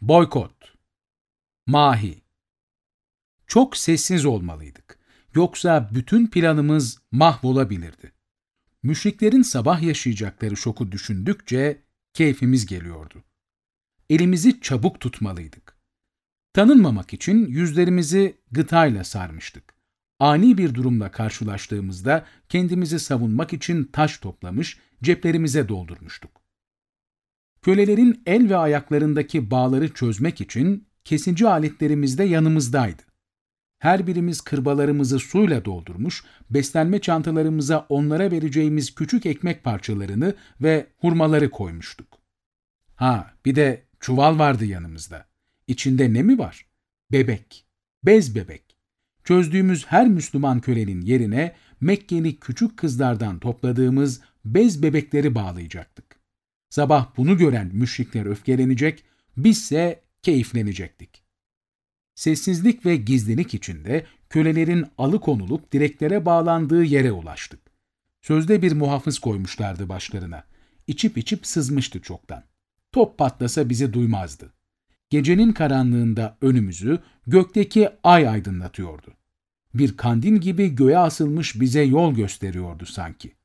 Boykot. Mahi. Çok sessiz olmalıydık. Yoksa bütün planımız mahvolabilirdi. Müşriklerin sabah yaşayacakları şoku düşündükçe keyfimiz geliyordu. Elimizi çabuk tutmalıydık. Tanınmamak için yüzlerimizi gıtayla sarmıştık. Ani bir durumla karşılaştığımızda kendimizi savunmak için taş toplamış, ceplerimize doldurmuştuk. Kölelerin el ve ayaklarındaki bağları çözmek için kesici aletlerimiz de yanımızdaydı. Her birimiz kırbalarımızı suyla doldurmuş, beslenme çantalarımıza onlara vereceğimiz küçük ekmek parçalarını ve hurmaları koymuştuk. Ha, bir de çuval vardı yanımızda. İçinde ne mi var? Bebek, bez bebek. Çözdüğümüz her Müslüman kölenin yerine Mekkeli küçük kızlardan topladığımız bez bebekleri bağlayacaktık. Sabah bunu gören müşrikler öfkelenecek, bizse keyiflenecektik. Sessizlik ve gizlilik içinde kölelerin alıkonulup direklere bağlandığı yere ulaştık. Sözde bir muhafız koymuşlardı başlarına. İçip içip sızmıştı çoktan. Top patlasa bizi duymazdı. Gecenin karanlığında önümüzü gökteki ay aydınlatıyordu. Bir kandil gibi göğe asılmış bize yol gösteriyordu sanki.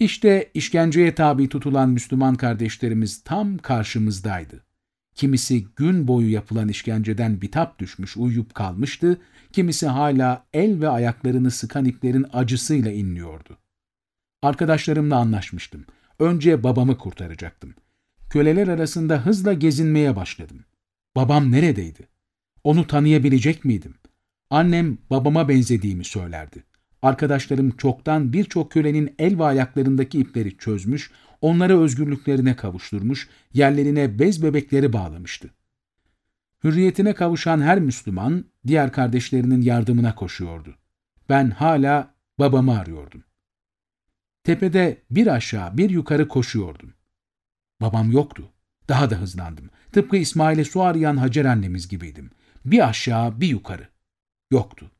İşte işkenceye tabi tutulan Müslüman kardeşlerimiz tam karşımızdaydı. Kimisi gün boyu yapılan işkenceden bitap düşmüş uyuyup kalmıştı, kimisi hala el ve ayaklarını sıkan iplerin acısıyla inliyordu. Arkadaşlarımla anlaşmıştım. Önce babamı kurtaracaktım. Köleler arasında hızla gezinmeye başladım. Babam neredeydi? Onu tanıyabilecek miydim? Annem babama benzediğimi söylerdi. Arkadaşlarım çoktan birçok kölenin el ve ayaklarındaki ipleri çözmüş, onları özgürlüklerine kavuşturmuş, yerlerine bez bebekleri bağlamıştı. Hürriyetine kavuşan her Müslüman diğer kardeşlerinin yardımına koşuyordu. Ben hala babamı arıyordum. Tepede bir aşağı bir yukarı koşuyordum. Babam yoktu. Daha da hızlandım. Tıpkı İsmail'e su arayan Hacer annemiz gibiydim. Bir aşağı bir yukarı. Yoktu.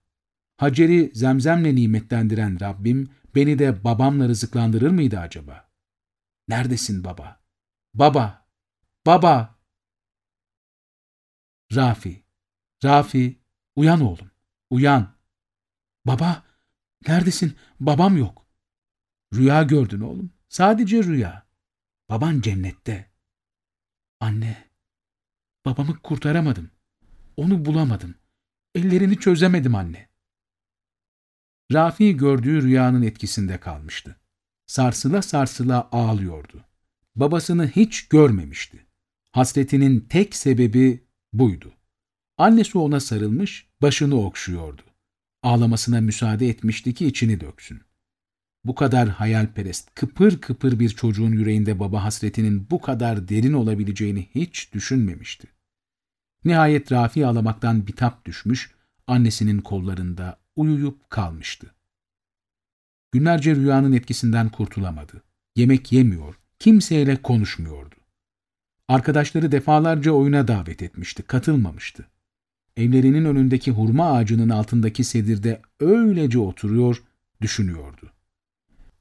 Hacer'i zemzemle nimetlendiren Rabbim beni de babamla rızıklandırır mıydı acaba? Neredesin baba? Baba! Baba! Rafi! Rafi! Uyan oğlum! Uyan! Baba! Neredesin? Babam yok. Rüya gördün oğlum. Sadece rüya. Baban cennette. Anne! Babamı kurtaramadım. Onu bulamadım. Ellerini çözemedim anne. Rafi gördüğü rüyanın etkisinde kalmıştı. Sarsıla sarsıla ağlıyordu. Babasını hiç görmemişti. Hasretinin tek sebebi buydu. Annesi ona sarılmış, başını okşuyordu. Ağlamasına müsaade etmişti ki içini döksün. Bu kadar hayalperest, kıpır kıpır bir çocuğun yüreğinde baba hasretinin bu kadar derin olabileceğini hiç düşünmemişti. Nihayet Rafi ağlamaktan bitap düşmüş, annesinin kollarında uyuyup kalmıştı. Günlerce rüyanın etkisinden kurtulamadı. Yemek yemiyor, kimseyle konuşmuyordu. Arkadaşları defalarca oyuna davet etmişti, katılmamıştı. Evlerinin önündeki hurma ağacının altındaki sedirde öylece oturuyor, düşünüyordu.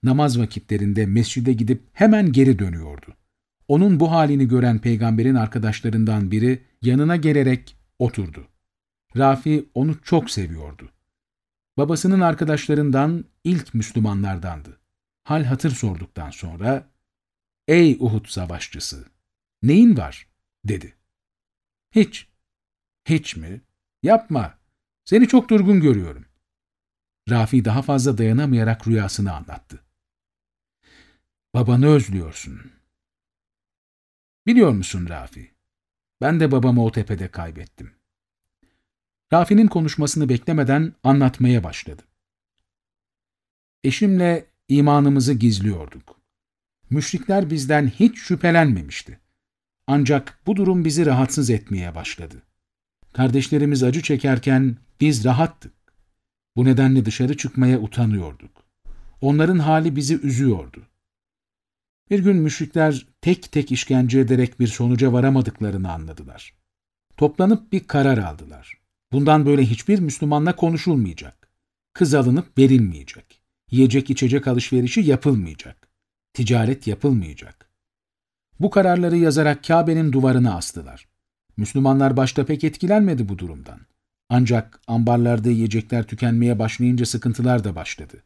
Namaz vakitlerinde mescide gidip hemen geri dönüyordu. Onun bu halini gören peygamberin arkadaşlarından biri yanına gelerek oturdu. Rafi onu çok seviyordu. Babasının arkadaşlarından ilk Müslümanlardandı. Hal hatır sorduktan sonra, ''Ey Uhud savaşçısı, neyin var?'' dedi. ''Hiç.'' ''Hiç mi? Yapma. Seni çok durgun görüyorum.'' Rafi daha fazla dayanamayarak rüyasını anlattı. ''Babanı özlüyorsun.'' ''Biliyor musun Rafi, ben de babamı o tepede kaybettim. Rafi'nin konuşmasını beklemeden anlatmaya başladı. Eşimle imanımızı gizliyorduk. Müşrikler bizden hiç şüphelenmemişti. Ancak bu durum bizi rahatsız etmeye başladı. Kardeşlerimiz acı çekerken biz rahattık. Bu nedenle dışarı çıkmaya utanıyorduk. Onların hali bizi üzüyordu. Bir gün müşrikler tek tek işkence ederek bir sonuca varamadıklarını anladılar. Toplanıp bir karar aldılar. Bundan böyle hiçbir Müslümanla konuşulmayacak. Kız alınıp verilmeyecek. Yiyecek içecek alışverişi yapılmayacak. Ticaret yapılmayacak. Bu kararları yazarak Kabe'nin duvarına astılar. Müslümanlar başta pek etkilenmedi bu durumdan. Ancak ambarlarda yiyecekler tükenmeye başlayınca sıkıntılar da başladı.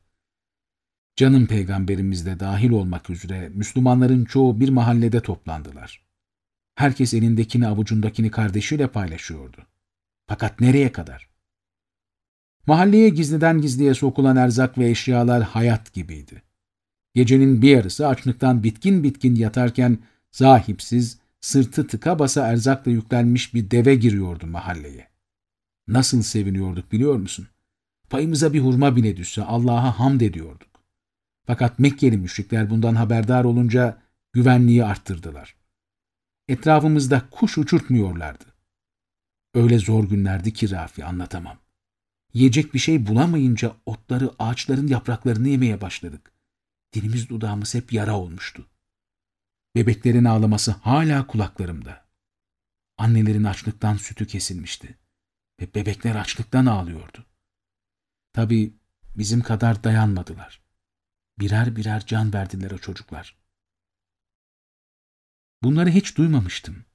Canım peygamberimiz de dahil olmak üzere Müslümanların çoğu bir mahallede toplandılar. Herkes elindekini avucundakini kardeşiyle paylaşıyordu. Fakat nereye kadar? Mahalleye gizliden gizliye sokulan erzak ve eşyalar hayat gibiydi. Gecenin bir yarısı açlıktan bitkin bitkin yatarken sahipsiz, sırtı tıka basa erzakla yüklenmiş bir deve giriyordu mahalleye. Nasıl seviniyorduk biliyor musun? Payımıza bir hurma bile düşse Allah'a hamd ediyorduk. Fakat Mekkeli müşrikler bundan haberdar olunca güvenliği arttırdılar. Etrafımızda kuş uçurtmuyorlardı. Öyle zor günlerdi ki Rafi anlatamam. Yiyecek bir şey bulamayınca otları, ağaçların yapraklarını yemeye başladık. Dilimiz dudağımız hep yara olmuştu. Bebeklerin ağlaması hala kulaklarımda. Annelerin açlıktan sütü kesilmişti ve bebekler açlıktan ağlıyordu. Tabii bizim kadar dayanmadılar. Birer birer can verdiler o çocuklar. Bunları hiç duymamıştım.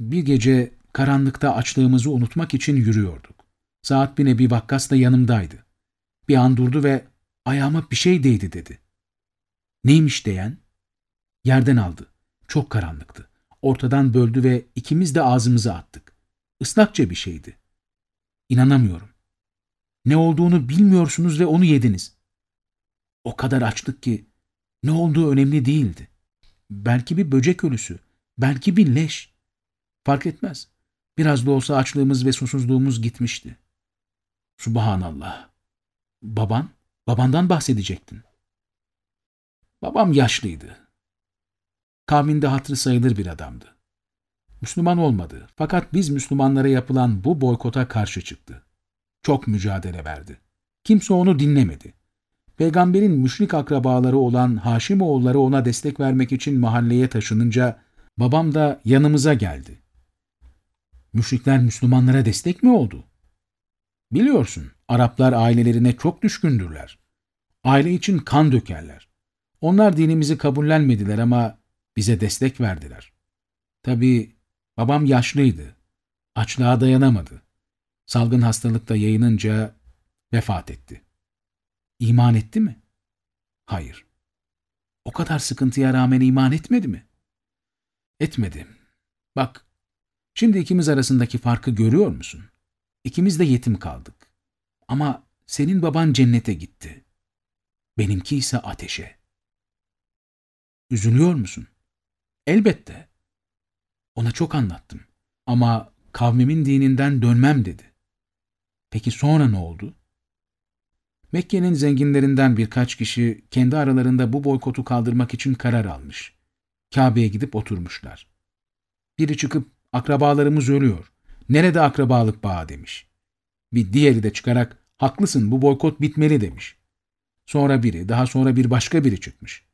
Bir gece karanlıkta açlığımızı unutmak için yürüyorduk. Saat bin Ebi Vakkas da yanımdaydı. Bir an durdu ve ayağıma bir şey değdi dedi. Neymiş diyen? Yerden aldı. Çok karanlıktı. Ortadan böldü ve ikimiz de ağzımıza attık. Islakça bir şeydi. İnanamıyorum. Ne olduğunu bilmiyorsunuz ve onu yediniz. O kadar açtık ki ne olduğu önemli değildi. Belki bir böcek ölüsü, belki bir leş. Fark etmez. Biraz da olsa açlığımız ve susuzluğumuz gitmişti. Subhanallah. Baban? Babandan bahsedecektin. Babam yaşlıydı. Kavminde hatırı sayılır bir adamdı. Müslüman olmadı fakat biz Müslümanlara yapılan bu boykota karşı çıktı. Çok mücadele verdi. Kimse onu dinlemedi. Peygamberin müşrik akrabaları olan Haşimoğulları ona destek vermek için mahalleye taşınınca babam da yanımıza geldi. Müşrikler Müslümanlara destek mi oldu? Biliyorsun, Araplar ailelerine çok düşkündürler. Aile için kan dökerler. Onlar dinimizi kabullenmediler ama bize destek verdiler. Tabii babam yaşlıydı. Açlığa dayanamadı. Salgın hastalıkta yayınınca vefat etti. İman etti mi? Hayır. O kadar sıkıntıya rağmen iman etmedi mi? Etmedi. Bak, şimdi ikimiz arasındaki farkı görüyor musun? İkimiz de yetim kaldık. Ama senin baban cennete gitti. Benimki ise ateşe. Üzülüyor musun? Elbette. Ona çok anlattım. Ama kavmimin dininden dönmem dedi. Peki sonra ne oldu? Mekke'nin zenginlerinden birkaç kişi kendi aralarında bu boykotu kaldırmak için karar almış. Kabe'ye gidip oturmuşlar. Biri çıkıp akrabalarımız ölüyor. Nerede akrabalık bağı demiş. Bir diğeri de çıkarak haklısın bu boykot bitmeli demiş. Sonra biri, daha sonra bir başka biri çıkmış.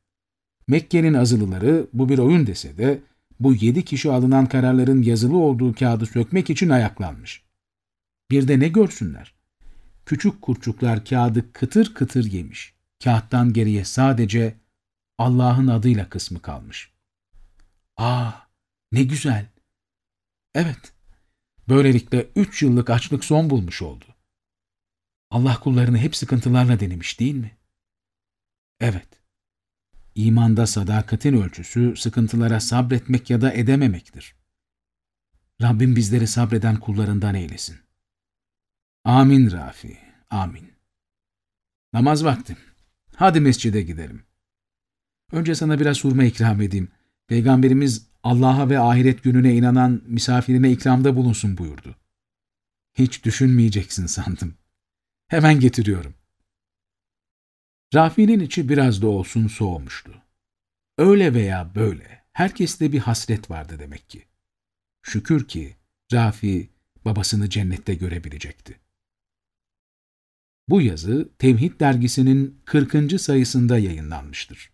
Mekke'nin azılıları bu bir oyun dese de bu yedi kişi alınan kararların yazılı olduğu kağıdı sökmek için ayaklanmış. Bir de ne görsünler? Küçük kurçuklar kağıdı kıtır kıtır yemiş. Kağıttan geriye sadece Allah'ın adıyla kısmı kalmış. Aa, ne güzel. Evet, böylelikle üç yıllık açlık son bulmuş oldu. Allah kullarını hep sıkıntılarla denemiş değil mi? Evet. İmanda sadakatin ölçüsü sıkıntılara sabretmek ya da edememektir. Rabbim bizleri sabreden kullarından eylesin. Amin Rafi, amin. Namaz vakti. Hadi mescide gidelim. Önce sana biraz hurma ikram edeyim. Peygamberimiz Allah'a ve ahiret gününe inanan misafirine ikramda bulunsun buyurdu. Hiç düşünmeyeceksin sandım. Hemen getiriyorum. Rafi'nin içi biraz da olsun soğumuştu. Öyle veya böyle herkeste bir hasret vardı demek ki. Şükür ki Rafi babasını cennette görebilecekti. Bu yazı Tevhid dergisinin 40. sayısında yayınlanmıştır.